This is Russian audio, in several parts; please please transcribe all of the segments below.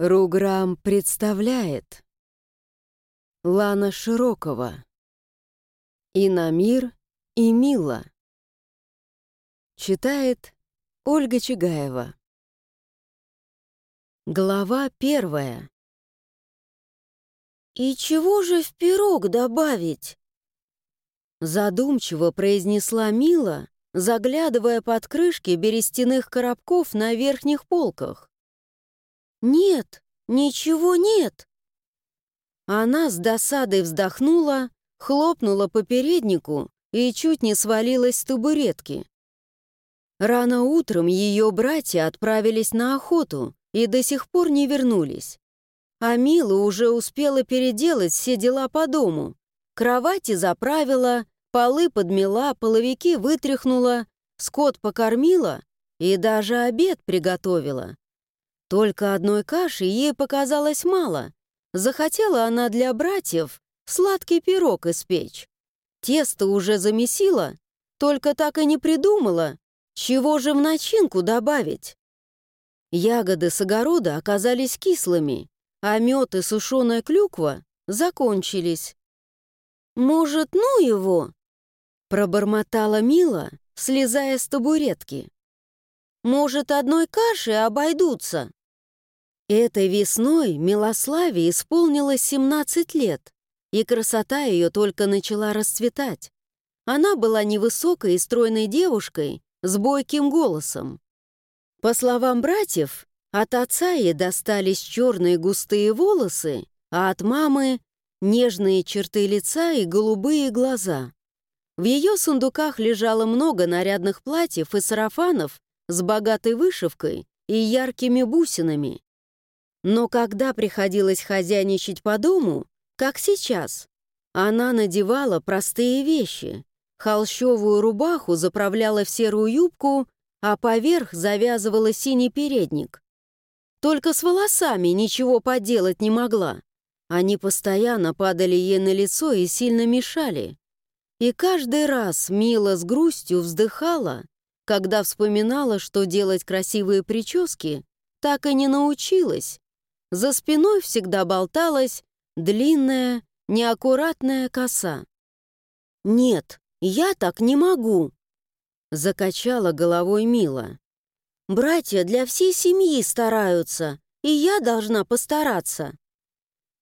Руграм представляет Лана Широкова И Намир, и Мила Читает Ольга Чигаева Глава первая «И чего же в пирог добавить?» Задумчиво произнесла Мила, заглядывая под крышки берестяных коробков на верхних полках. «Нет, ничего нет!» Она с досадой вздохнула, хлопнула по переднику и чуть не свалилась с табуретки. Рано утром ее братья отправились на охоту и до сих пор не вернулись. А Мила уже успела переделать все дела по дому. Кровати заправила, полы подмела, половики вытряхнула, скот покормила и даже обед приготовила. Только одной каши ей показалось мало. Захотела она для братьев сладкий пирог испечь. Тесто уже замесила, только так и не придумала, чего же в начинку добавить. Ягоды с огорода оказались кислыми, а мед и сушеная клюква закончились. «Может, ну его?» Пробормотала Мила, слезая с табуретки. «Может, одной каши обойдутся?» Этой весной Милославе исполнилось 17 лет, и красота ее только начала расцветать. Она была невысокой и стройной девушкой с бойким голосом. По словам братьев, от отца ей достались черные густые волосы, а от мамы — нежные черты лица и голубые глаза. В ее сундуках лежало много нарядных платьев и сарафанов с богатой вышивкой и яркими бусинами. Но когда приходилось хозяйничать по дому, как сейчас, она надевала простые вещи. Холщовую рубаху заправляла в серую юбку, а поверх завязывала синий передник. Только с волосами ничего поделать не могла. Они постоянно падали ей на лицо и сильно мешали. И каждый раз Мила с грустью вздыхала, когда вспоминала, что делать красивые прически так и не научилась, за спиной всегда болталась длинная, неаккуратная коса. «Нет, я так не могу!» Закачала головой Мила. «Братья для всей семьи стараются, и я должна постараться».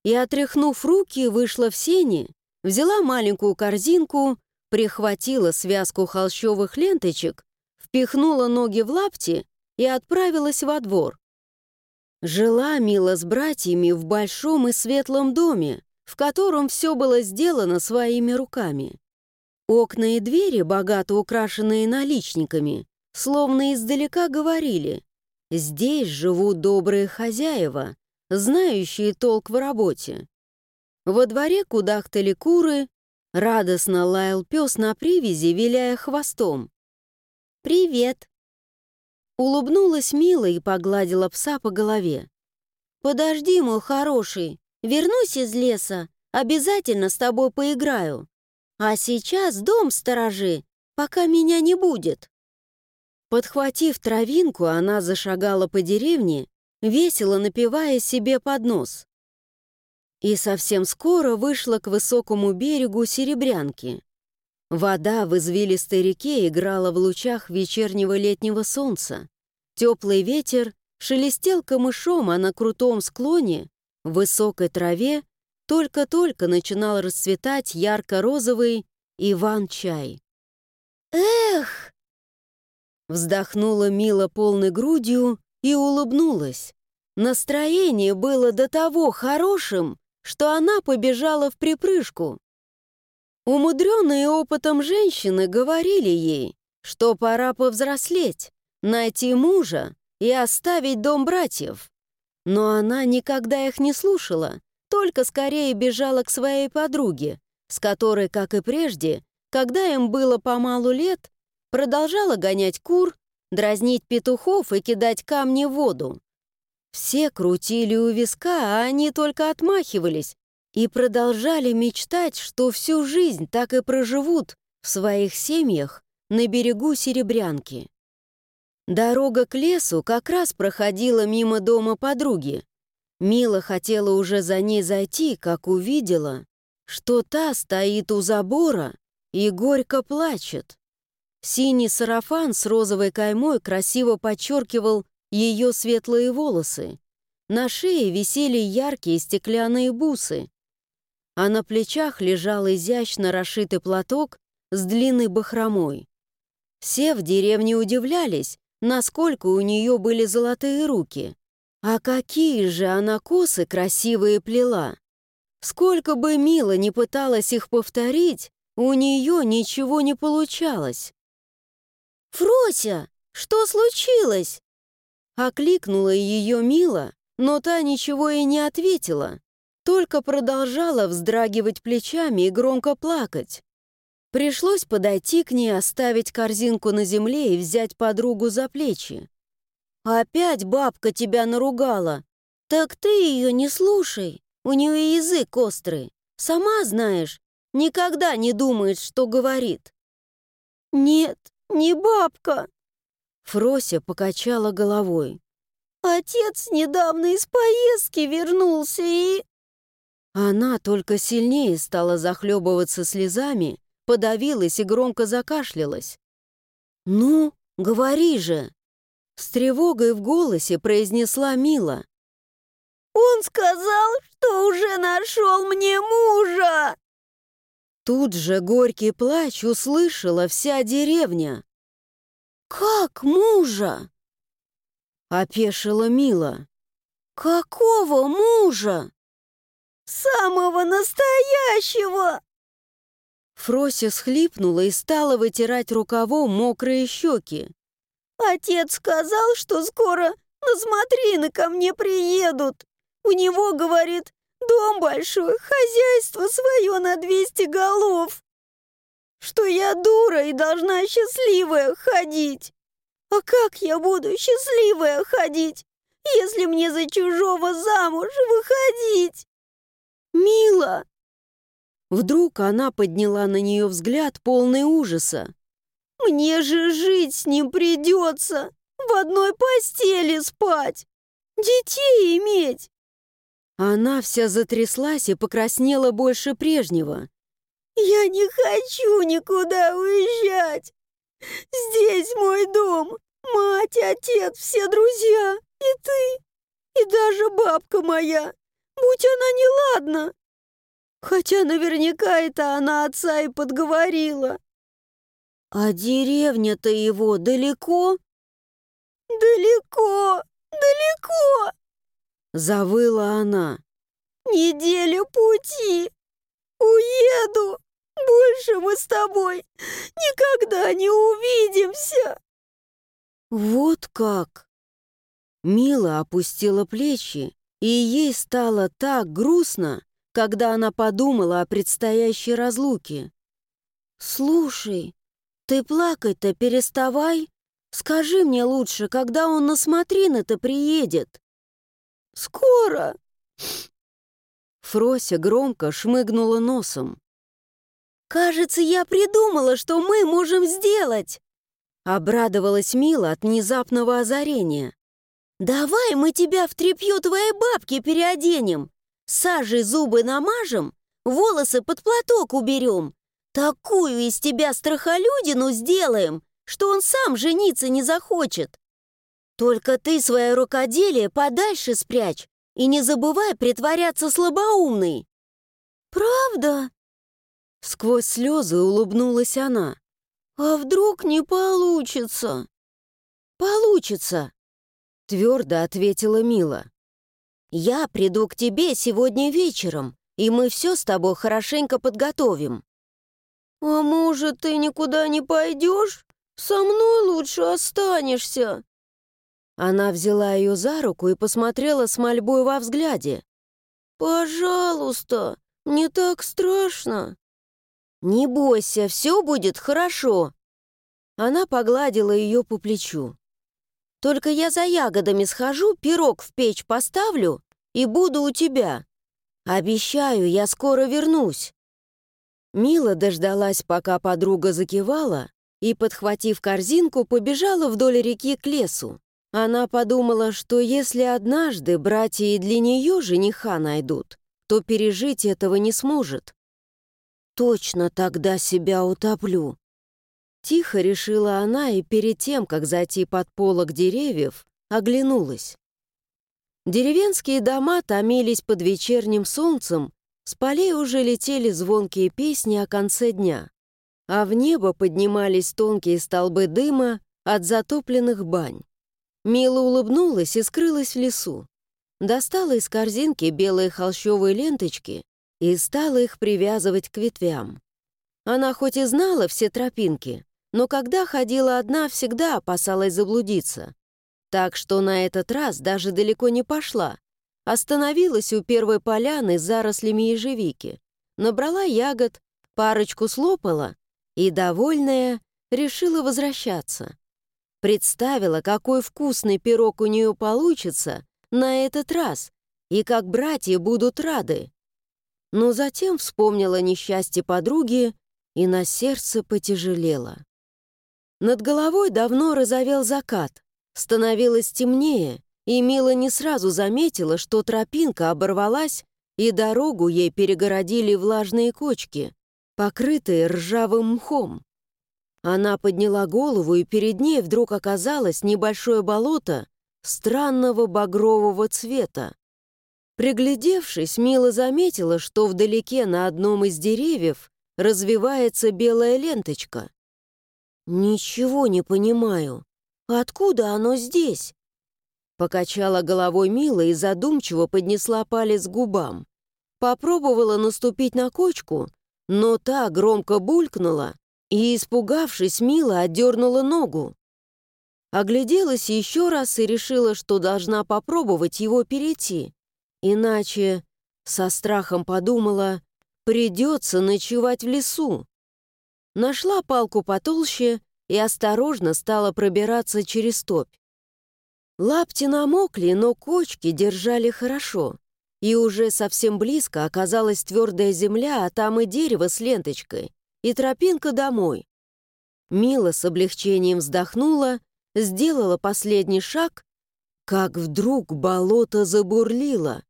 И, отряхнув руки, вышла в сени, взяла маленькую корзинку, прихватила связку холщовых ленточек, впихнула ноги в лапти и отправилась во двор. Жила Мила с братьями в большом и светлом доме, в котором все было сделано своими руками. Окна и двери, богато украшенные наличниками, словно издалека говорили «Здесь живут добрые хозяева, знающие толк в работе». Во дворе кудахтали куры, радостно лаял пес на привязи, виляя хвостом. «Привет!» Улыбнулась мило и погладила пса по голове. «Подожди, мой хороший, вернусь из леса, обязательно с тобой поиграю. А сейчас дом сторожи, пока меня не будет». Подхватив травинку, она зашагала по деревне, весело напивая себе под нос. И совсем скоро вышла к высокому берегу Серебрянки. Вода в извилистой реке играла в лучах вечернего летнего солнца. Теплый ветер шелестел камышом, а на крутом склоне, в высокой траве, только-только начинал расцветать ярко-розовый Иван-чай. «Эх!» Вздохнула Мила полной грудью и улыбнулась. Настроение было до того хорошим, что она побежала в припрыжку. Умудренные опытом женщины говорили ей, что пора повзрослеть, найти мужа и оставить дом братьев. Но она никогда их не слушала, только скорее бежала к своей подруге, с которой, как и прежде, когда им было по малу лет, продолжала гонять кур, дразнить петухов и кидать камни в воду. Все крутили у виска, а они только отмахивались, и продолжали мечтать, что всю жизнь так и проживут в своих семьях на берегу Серебрянки. Дорога к лесу как раз проходила мимо дома подруги. Мила хотела уже за ней зайти, как увидела, что та стоит у забора и горько плачет. Синий сарафан с розовой каймой красиво подчеркивал ее светлые волосы. На шее висели яркие стеклянные бусы, а на плечах лежал изящно расшитый платок с длинной бахромой. Все в деревне удивлялись, насколько у нее были золотые руки. А какие же она косы красивые плела! Сколько бы Мила не пыталась их повторить, у нее ничего не получалось. «Фрося, что случилось?» Окликнула ее Мила, но та ничего и не ответила, только продолжала вздрагивать плечами и громко плакать. Пришлось подойти к ней, оставить корзинку на земле и взять подругу за плечи. «Опять бабка тебя наругала. Так ты ее не слушай, у нее язык острый. Сама знаешь, никогда не думает, что говорит». «Нет, не бабка!» Фрося покачала головой. «Отец недавно из поездки вернулся и...» Она только сильнее стала захлебываться слезами, подавилась и громко закашлялась. «Ну, говори же!» С тревогой в голосе произнесла Мила. «Он сказал, что уже нашел мне мужа!» Тут же горький плач услышала вся деревня. «Как мужа?» Опешила Мила. «Какого мужа?» «Самого настоящего!» Фрося схлипнула и стала вытирать рукавом мокрые щеки. «Отец сказал, что скоро на смотрины ко мне приедут. У него, говорит, дом большой, хозяйство свое на 200 голов. Что я дура и должна счастливая ходить. А как я буду счастливая ходить, если мне за чужого замуж выходить? Мила, Вдруг она подняла на нее взгляд, полный ужаса. «Мне же жить с ним придется! В одной постели спать! Детей иметь!» Она вся затряслась и покраснела больше прежнего. «Я не хочу никуда уезжать! Здесь мой дом, мать, отец, все друзья, и ты, и даже бабка моя, будь она неладна, Хотя наверняка это она отца и подговорила. А деревня-то его далеко? Далеко, далеко, завыла она. Неделю пути. Уеду. Больше мы с тобой никогда не увидимся. Вот как. Мила опустила плечи, и ей стало так грустно, когда она подумала о предстоящей разлуке. «Слушай, ты плакать-то переставай. Скажи мне лучше, когда он на смотрины-то приедет?» «Скоро!» Фрося громко шмыгнула носом. «Кажется, я придумала, что мы можем сделать!» Обрадовалась Мила от внезапного озарения. «Давай мы тебя в тряпью твоей бабки переоденем. Сажей зубы намажем, волосы под платок уберем. Такую из тебя страхолюдину сделаем, что он сам жениться не захочет. Только ты свое рукоделие подальше спрячь и не забывай притворяться слабоумной. Правда? Сквозь слезы улыбнулась она. А вдруг не получится? Получится, твердо ответила Мила. Я приду к тебе сегодня вечером, и мы все с тобой хорошенько подготовим». «А может, ты никуда не пойдешь? Со мной лучше останешься». Она взяла ее за руку и посмотрела с мольбой во взгляде. «Пожалуйста, не так страшно». «Не бойся, все будет хорошо». Она погладила ее по плечу. Только я за ягодами схожу, пирог в печь поставлю и буду у тебя. Обещаю, я скоро вернусь». Мила дождалась, пока подруга закивала, и, подхватив корзинку, побежала вдоль реки к лесу. Она подумала, что если однажды братья и для нее жениха найдут, то пережить этого не сможет. «Точно тогда себя утоплю», Тихо решила она и перед тем, как зайти под полок деревьев, оглянулась. Деревенские дома томились под вечерним солнцем, с полей уже летели звонкие песни о конце дня, а в небо поднимались тонкие столбы дыма от затопленных бань. Мила улыбнулась и скрылась в лесу. Достала из корзинки белые холщовые ленточки и стала их привязывать к ветвям. Она хоть и знала все тропинки, но когда ходила одна, всегда опасалась заблудиться. Так что на этот раз даже далеко не пошла. Остановилась у первой поляны с зарослями ежевики, набрала ягод, парочку слопала и, довольная, решила возвращаться. Представила, какой вкусный пирог у нее получится на этот раз и как братья будут рады. Но затем вспомнила несчастье подруги и на сердце потяжелело. Над головой давно разовел закат, становилось темнее, и Мила не сразу заметила, что тропинка оборвалась, и дорогу ей перегородили влажные кочки, покрытые ржавым мхом. Она подняла голову, и перед ней вдруг оказалось небольшое болото странного багрового цвета. Приглядевшись, Мила заметила, что вдалеке на одном из деревьев развивается белая ленточка. «Ничего не понимаю. Откуда оно здесь?» Покачала головой Мила и задумчиво поднесла палец к губам. Попробовала наступить на кочку, но та громко булькнула, и, испугавшись, Мила отдернула ногу. Огляделась еще раз и решила, что должна попробовать его перейти. Иначе, со страхом подумала, придется ночевать в лесу. Нашла палку потолще и осторожно стала пробираться через топь. Лапти намокли, но кочки держали хорошо. И уже совсем близко оказалась твердая земля, а там и дерево с ленточкой, и тропинка домой. Мила с облегчением вздохнула, сделала последний шаг, как вдруг болото забурлило.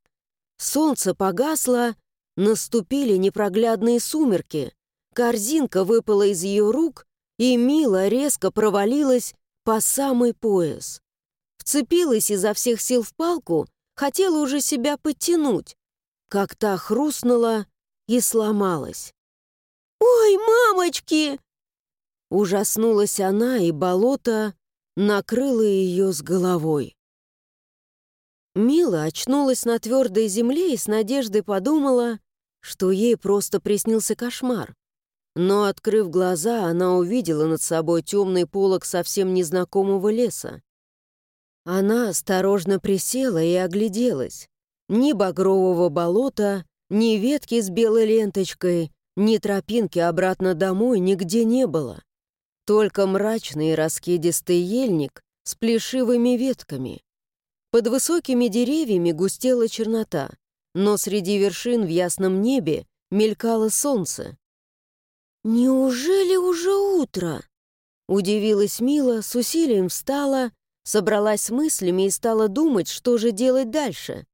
Солнце погасло, наступили непроглядные сумерки. Корзинка выпала из ее рук, и Мила резко провалилась по самый пояс. Вцепилась изо всех сил в палку, хотела уже себя подтянуть, как та хрустнула и сломалась. «Ой, мамочки!» Ужаснулась она, и болото накрыло ее с головой. Мила очнулась на твердой земле и с надеждой подумала, что ей просто приснился кошмар. Но, открыв глаза, она увидела над собой темный полог совсем незнакомого леса. Она осторожно присела и огляделась. Ни багрового болота, ни ветки с белой ленточкой, ни тропинки обратно домой нигде не было. Только мрачный раскидистый ельник с плешивыми ветками. Под высокими деревьями густела чернота, но среди вершин в ясном небе мелькало солнце. «Неужели уже утро?» Удивилась Мила, с усилием встала, собралась с мыслями и стала думать, что же делать дальше.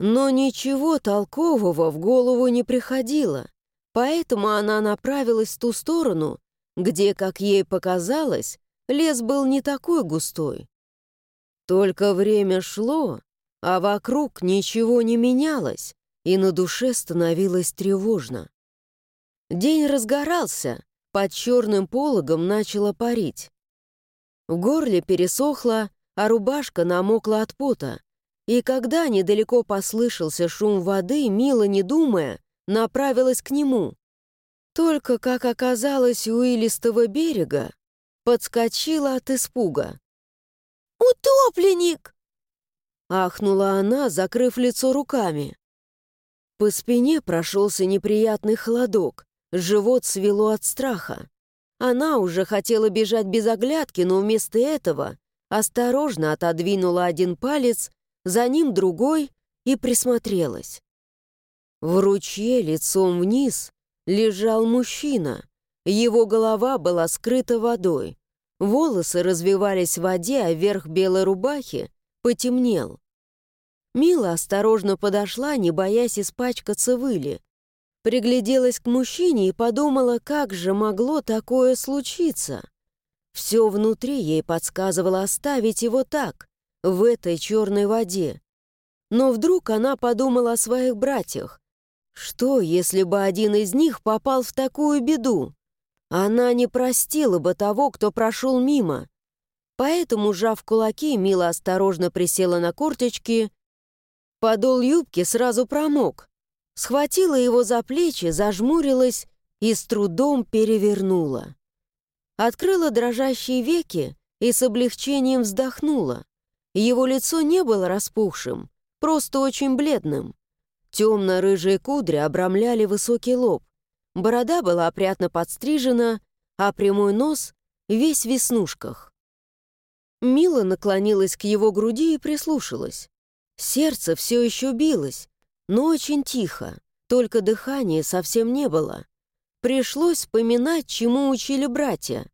Но ничего толкового в голову не приходило, поэтому она направилась в ту сторону, где, как ей показалось, лес был не такой густой. Только время шло, а вокруг ничего не менялось, и на душе становилось тревожно. День разгорался, под черным пологом начало парить. В горле пересохло, а рубашка намокла от пота. И когда недалеко послышался шум воды, Мила, не думая, направилась к нему. Только, как оказалось, у илистого берега подскочила от испуга. «Утопленник!» Ахнула она, закрыв лицо руками. По спине прошелся неприятный холодок, Живот свело от страха. Она уже хотела бежать без оглядки, но вместо этого осторожно отодвинула один палец, за ним другой и присмотрелась. В ручье лицом вниз лежал мужчина. Его голова была скрыта водой. Волосы развивались в воде, а верх белой рубахи потемнел. Мила осторожно подошла, не боясь испачкаться выли. Пригляделась к мужчине и подумала, как же могло такое случиться. Все внутри ей подсказывало оставить его так, в этой черной воде. Но вдруг она подумала о своих братьях. Что, если бы один из них попал в такую беду? Она не простила бы того, кто прошел мимо. Поэтому, сжав кулаки, Мила осторожно присела на корточки. Подол юбки сразу промок. Схватила его за плечи, зажмурилась и с трудом перевернула. Открыла дрожащие веки и с облегчением вздохнула. Его лицо не было распухшим, просто очень бледным. Темно-рыжие кудри обрамляли высокий лоб. Борода была опрятно подстрижена, а прямой нос весь в веснушках. Мила наклонилась к его груди и прислушалась. Сердце все еще билось, но очень тихо, только дыхания совсем не было. Пришлось вспоминать, чему учили братья.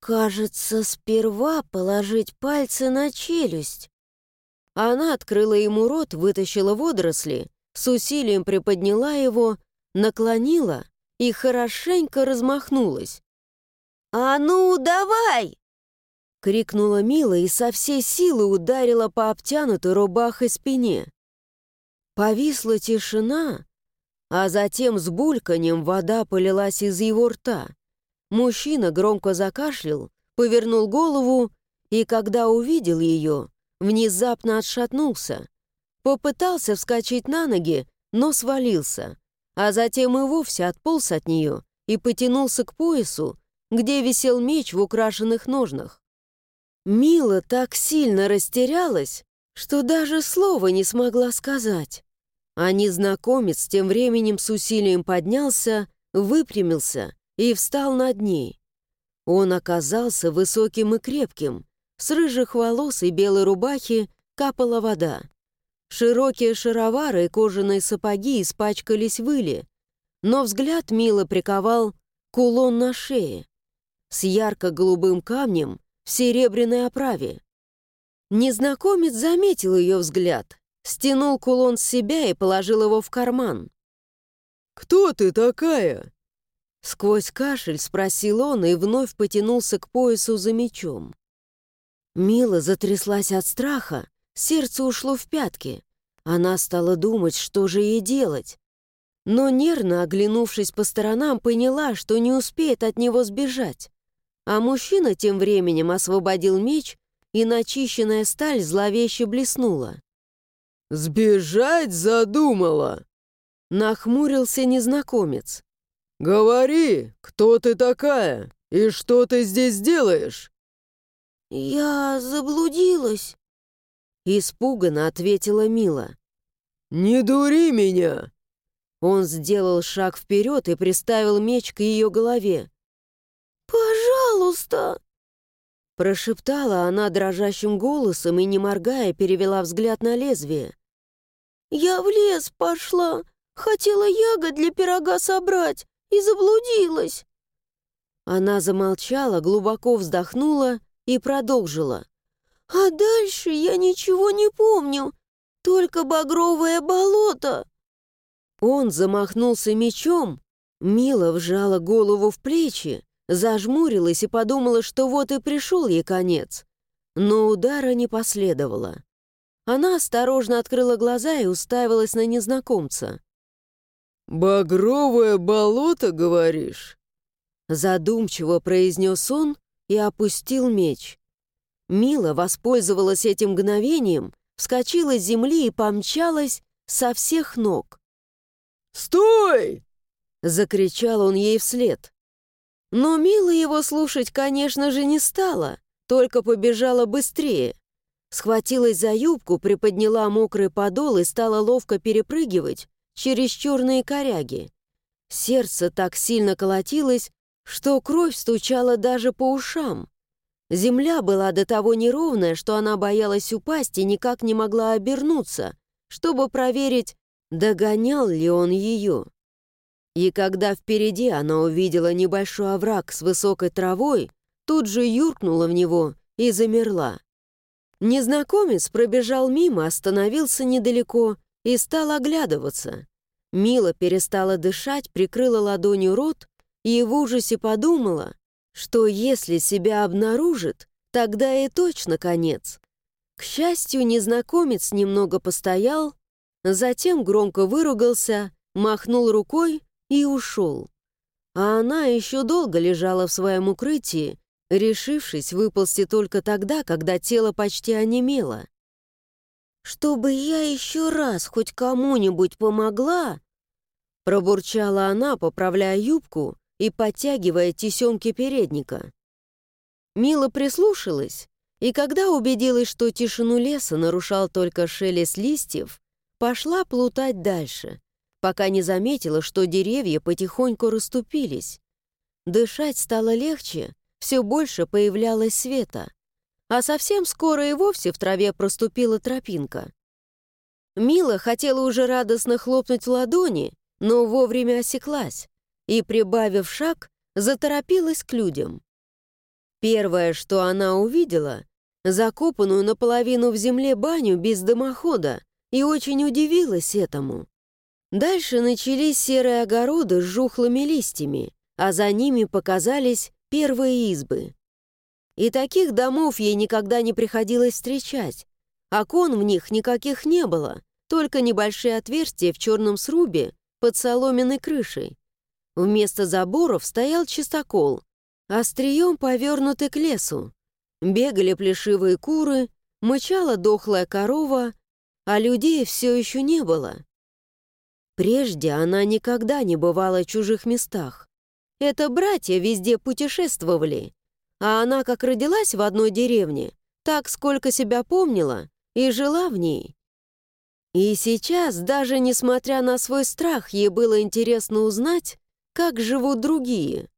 «Кажется, сперва положить пальцы на челюсть». Она открыла ему рот, вытащила водоросли, с усилием приподняла его наклонила и хорошенько размахнулась. «А ну, давай!» — крикнула Мила и со всей силы ударила по обтянутой рубахой спине. Повисла тишина, а затем с бульканьем вода полилась из его рта. Мужчина громко закашлял, повернул голову и, когда увидел ее, внезапно отшатнулся. Попытался вскочить на ноги, но свалился а затем и вовсе отполз от нее и потянулся к поясу, где висел меч в украшенных ножнах. Мила так сильно растерялась, что даже слова не смогла сказать. А незнакомец тем временем с усилием поднялся, выпрямился и встал над ней. Он оказался высоким и крепким, с рыжих волос и белой рубахи капала вода. Широкие шаровары и кожаные сапоги испачкались в иле, но взгляд мило приковал кулон на шее с ярко-голубым камнем в серебряной оправе. Незнакомец заметил ее взгляд, стянул кулон с себя и положил его в карман. «Кто ты такая?» Сквозь кашель спросил он и вновь потянулся к поясу за мечом. Мила затряслась от страха, Сердце ушло в пятки. Она стала думать, что же ей делать. Но нервно оглянувшись по сторонам, поняла, что не успеет от него сбежать. А мужчина тем временем освободил меч, и начищенная сталь зловеще блеснула. «Сбежать задумала!» Нахмурился незнакомец. «Говори, кто ты такая и что ты здесь делаешь?» «Я заблудилась», Испуганно ответила Мила. «Не дури меня!» Он сделал шаг вперед и приставил меч к ее голове. «Пожалуйста!» Прошептала она дрожащим голосом и, не моргая, перевела взгляд на лезвие. «Я в лес пошла, хотела ягод для пирога собрать и заблудилась». Она замолчала, глубоко вздохнула и продолжила. А дальше я ничего не помню, только багровое болото. Он замахнулся мечом, Мила вжала голову в плечи, зажмурилась и подумала, что вот и пришел ей конец. Но удара не последовало. Она осторожно открыла глаза и уставилась на незнакомца. «Багровое болото, говоришь?» Задумчиво произнес он и опустил меч. Мила воспользовалась этим мгновением, вскочила с земли и помчалась со всех ног. «Стой!» — закричал он ей вслед. Но Мила его слушать, конечно же, не стала, только побежала быстрее. Схватилась за юбку, приподняла мокрый подол и стала ловко перепрыгивать через черные коряги. Сердце так сильно колотилось, что кровь стучала даже по ушам. Земля была до того неровная, что она боялась упасть и никак не могла обернуться, чтобы проверить, догонял ли он ее. И когда впереди она увидела небольшой овраг с высокой травой, тут же юркнула в него и замерла. Незнакомец пробежал мимо, остановился недалеко и стал оглядываться. Мила перестала дышать, прикрыла ладонью рот и в ужасе подумала, что если себя обнаружит, тогда и точно конец. К счастью, незнакомец немного постоял, затем громко выругался, махнул рукой и ушел. А она еще долго лежала в своем укрытии, решившись выползти только тогда, когда тело почти онемело. «Чтобы я еще раз хоть кому-нибудь помогла!» Пробурчала она, поправляя юбку и подтягивая тесемки передника. Мила прислушалась, и когда убедилась, что тишину леса нарушал только шелест листьев, пошла плутать дальше, пока не заметила, что деревья потихоньку расступились. Дышать стало легче, все больше появлялось света, а совсем скоро и вовсе в траве проступила тропинка. Мила хотела уже радостно хлопнуть в ладони, но вовремя осеклась и, прибавив шаг, заторопилась к людям. Первое, что она увидела, закопанную наполовину в земле баню без дымохода, и очень удивилась этому. Дальше начались серые огороды с жухлыми листьями, а за ними показались первые избы. И таких домов ей никогда не приходилось встречать. Окон в них никаких не было, только небольшие отверстия в черном срубе под соломенной крышей. Вместо заборов стоял чистокол, острием повернутый к лесу. Бегали плешивые куры, мычала дохлая корова, а людей все еще не было. Прежде она никогда не бывала в чужих местах. Это братья везде путешествовали, а она как родилась в одной деревне, так сколько себя помнила и жила в ней. И сейчас, даже несмотря на свой страх, ей было интересно узнать, как живут другие.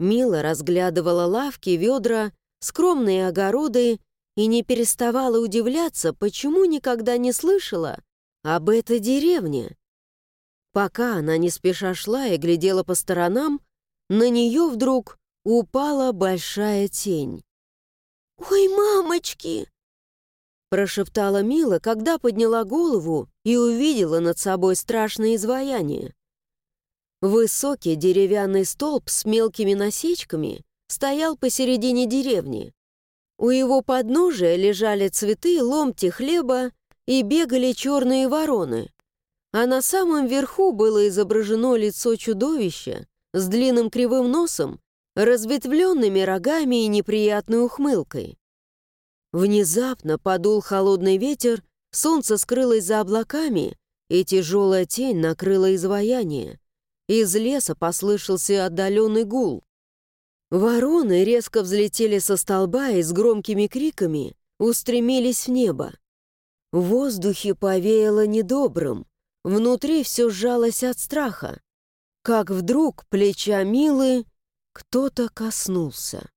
Мила разглядывала лавки, ведра, скромные огороды и не переставала удивляться, почему никогда не слышала об этой деревне. Пока она не спеша шла и глядела по сторонам, на нее вдруг упала большая тень. «Ой, мамочки!» Прошептала Мила, когда подняла голову и увидела над собой страшное изваяние. Высокий деревянный столб с мелкими насечками стоял посередине деревни. У его подножия лежали цветы, ломти хлеба и бегали черные вороны а на самом верху было изображено лицо чудовища с длинным кривым носом, разветвленными рогами и неприятной ухмылкой. Внезапно подул холодный ветер, солнце скрылось за облаками, и тяжелая тень накрыла изваяние. Из леса послышался отдаленный гул. Вороны резко взлетели со столба и с громкими криками устремились в небо. В воздухе повеяло недобрым, Внутри все сжалось от страха, как вдруг плеча Милы кто-то коснулся.